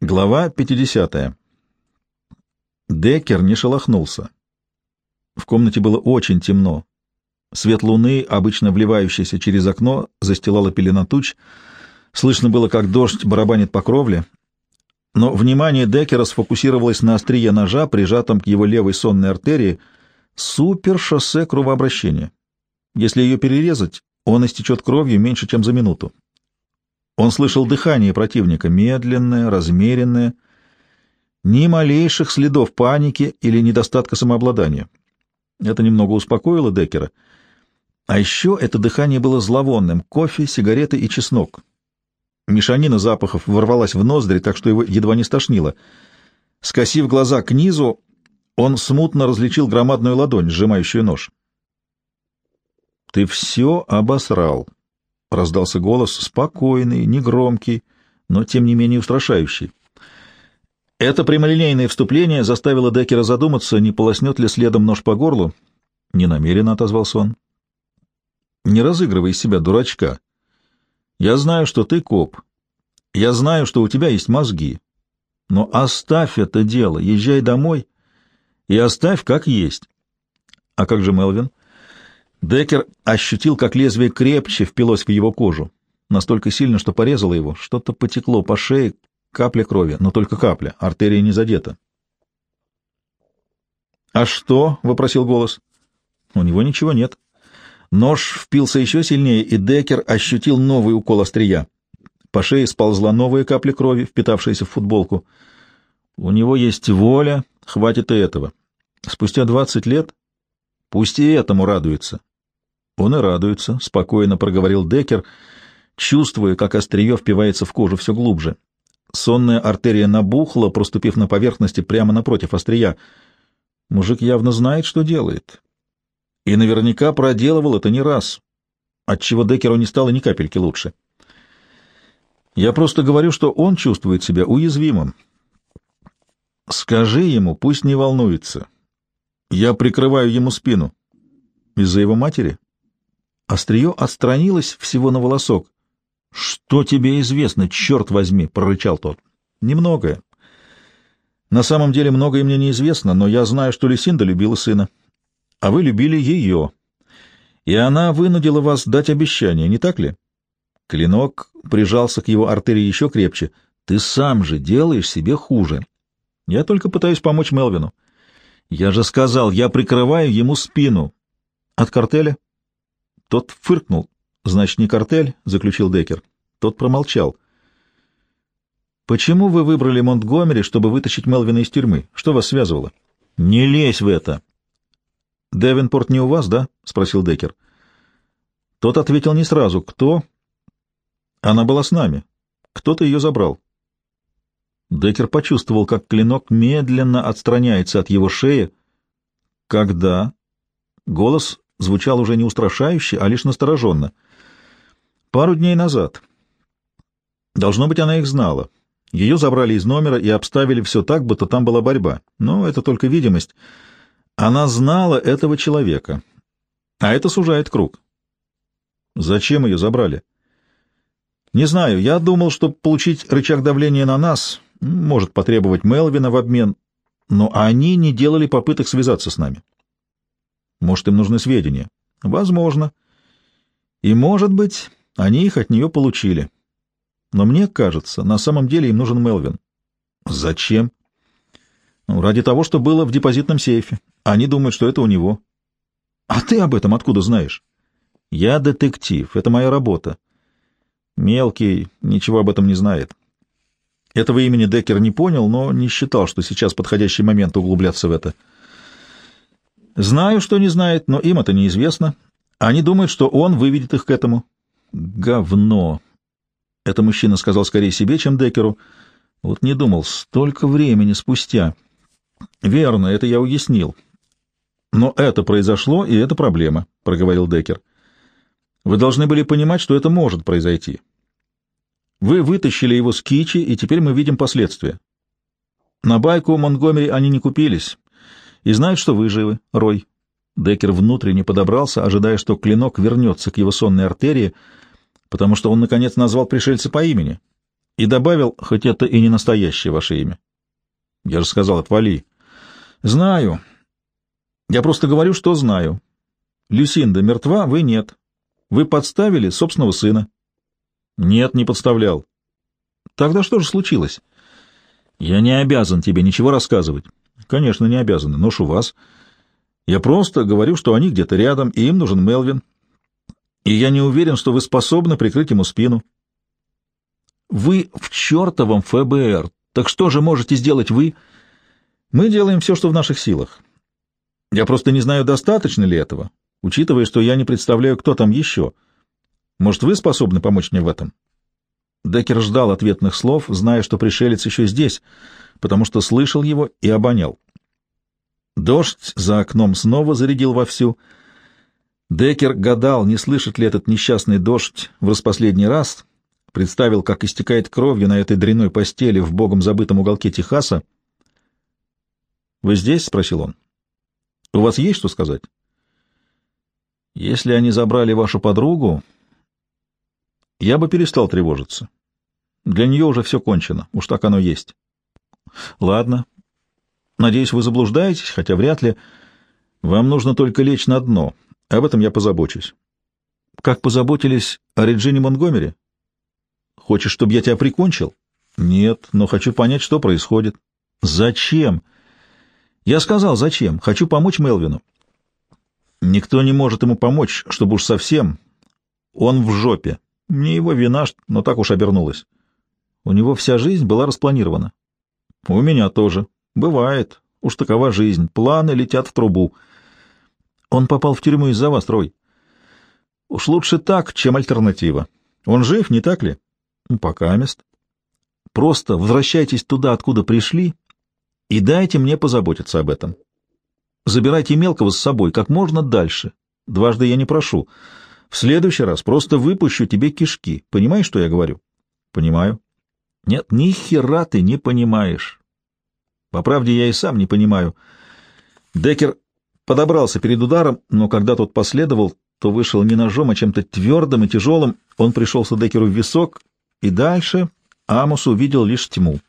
Глава 50. Деккер не шелохнулся. В комнате было очень темно. Свет луны, обычно вливающийся через окно, застилала пелена туч. Слышно было, как дождь барабанит по кровле. Но внимание Деккера сфокусировалось на острие ножа, прижатом к его левой сонной артерии. Супер-шоссе кровообращения. Если ее перерезать, он истечет кровью меньше, чем за минуту. Он слышал дыхание противника, медленное, размеренное, ни малейших следов паники или недостатка самообладания. Это немного успокоило Деккера. А еще это дыхание было зловонным — кофе, сигареты и чеснок. Мешанина запахов ворвалась в ноздри, так что его едва не стошнило. Скосив глаза к низу, он смутно различил громадную ладонь, сжимающую нож. «Ты все обосрал», — раздался голос, спокойный, негромкий, но тем не менее устрашающий. Это прямолинейное вступление заставило Деккера задуматься, не полоснет ли следом нож по горлу. Не намеренно отозвался он. «Не разыгрывай из себя дурачка. Я знаю, что ты коп. Я знаю, что у тебя есть мозги. Но оставь это дело, езжай домой и оставь как есть». «А как же Мелвин?» Деккер ощутил, как лезвие крепче впилось в его кожу, настолько сильно, что порезало его. Что-то потекло по шее, капля крови, но только капля, артерия не задета. «А что?» — вопросил голос. «У него ничего нет». Нож впился еще сильнее, и Деккер ощутил новый укол острия. По шее сползла новая капля крови, впитавшаяся в футболку. «У него есть воля, хватит и этого. Спустя двадцать лет пусть и этому радуется. Он и радуется, — спокойно проговорил Деккер, чувствуя, как острие впивается в кожу все глубже. Сонная артерия набухла, проступив на поверхности прямо напротив острия. Мужик явно знает, что делает. И наверняка проделывал это не раз, отчего Деккеру не стало ни капельки лучше. Я просто говорю, что он чувствует себя уязвимым. Скажи ему, пусть не волнуется. Я прикрываю ему спину. Из-за его матери? Острие отстранилось всего на волосок. — Что тебе известно, черт возьми? — прорычал тот. — Немногое. На самом деле многое мне неизвестно, но я знаю, что Люсинда любила сына. А вы любили ее. И она вынудила вас дать обещание, не так ли? Клинок прижался к его артерии еще крепче. Ты сам же делаешь себе хуже. Я только пытаюсь помочь Мелвину. Я же сказал, я прикрываю ему спину. От картеля? Тот фыркнул. «Значит, не картель?» — заключил Деккер. Тот промолчал. «Почему вы выбрали Монтгомери, чтобы вытащить Мелвина из тюрьмы? Что вас связывало?» «Не лезь в это!» «Девенпорт не у вас, да?» — спросил Деккер. Тот ответил не сразу. «Кто?» «Она была с нами. Кто-то ее забрал». Деккер почувствовал, как клинок медленно отстраняется от его шеи. «Когда?» Голос звучал уже не устрашающе, а лишь настороженно. Пару дней назад. Должно быть, она их знала. Ее забрали из номера и обставили все так, будто там была борьба. Но это только видимость. Она знала этого человека. А это сужает круг. Зачем ее забрали? Не знаю. Я думал, что получить рычаг давления на нас может потребовать Мелвина в обмен, но они не делали попыток связаться с нами. Может, им нужны сведения? Возможно. И, может быть, они их от нее получили. Но мне кажется, на самом деле им нужен Мелвин. Зачем? Ну, ради того, что было в депозитном сейфе. Они думают, что это у него. А ты об этом откуда знаешь? Я детектив, это моя работа. Мелкий ничего об этом не знает. Этого имени Деккер не понял, но не считал, что сейчас подходящий момент углубляться в это. — Знаю, что не знает, но им это неизвестно. Они думают, что он выведет их к этому. Говно. Это мужчина сказал скорее себе, чем Декеру. Вот не думал, столько времени спустя. Верно, это я уяснил. Но это произошло, и это проблема, проговорил Декер. Вы должны были понимать, что это может произойти. Вы вытащили его с Кичи, и теперь мы видим последствия. На байку Монгомери они не купились и знают, что вы живы, Рой. Деккер внутренне подобрался, ожидая, что клинок вернется к его сонной артерии, потому что он, наконец, назвал пришельца по имени. и добавил, хоть это и не настоящее ваше имя. Я же сказал, отвали. Знаю. Я просто говорю, что знаю. Люсинда мертва, вы нет. Вы подставили собственного сына. Нет, не подставлял. Тогда что же случилось? Я не обязан тебе ничего рассказывать. Конечно, не обязан, но вас. Я просто говорю, что они где-то рядом, и им нужен Мелвин. И я не уверен, что вы способны прикрыть ему спину. Вы в чертовом ФБР. Так что же можете сделать вы? Мы делаем все, что в наших силах. Я просто не знаю, достаточно ли этого, учитывая, что я не представляю, кто там еще. Может, вы способны помочь мне в этом? Деккер ждал ответных слов, зная, что пришелец еще здесь, потому что слышал его и обонял. Дождь за окном снова зарядил вовсю. Деккер гадал, не слышит ли этот несчастный дождь в распоследний раз, представил, как истекает кровью на этой дряной постели в богом забытом уголке Техаса. «Вы здесь?» — спросил он. «У вас есть что сказать?» «Если они забрали вашу подругу, я бы перестал тревожиться. Для нее уже все кончено, уж так оно есть». «Ладно. Надеюсь, вы заблуждаетесь, хотя вряд ли. Вам нужно только лечь на дно. Об этом я позабочусь». «Как позаботились о Реджине Монгомери?» Хочешь, чтобы я тебя прикончил? Нет, но хочу понять, что происходит. Зачем? Я сказал, зачем. Хочу помочь Мелвину. Никто не может ему помочь, чтобы уж совсем. Он в жопе. Не его вина, но так уж обернулось. У него вся жизнь была распланирована. У меня тоже. Бывает. Уж такова жизнь. Планы летят в трубу. Он попал в тюрьму из-за вас, Трой. Уж лучше так, чем альтернатива. Он жив, не так ли? Ну, пока мест. Просто возвращайтесь туда, откуда пришли, и дайте мне позаботиться об этом. Забирайте мелкого с собой как можно дальше. Дважды я не прошу. В следующий раз просто выпущу тебе кишки. Понимаешь, что я говорю? Понимаю. Нет, ни хера ты не понимаешь. По правде, я и сам не понимаю. Декер подобрался перед ударом, но когда тот последовал, то вышел не ножом, а чем-то твердым и тяжелым. Он пришелся Декеру в висок и дальше Амос увидел лишь тьму.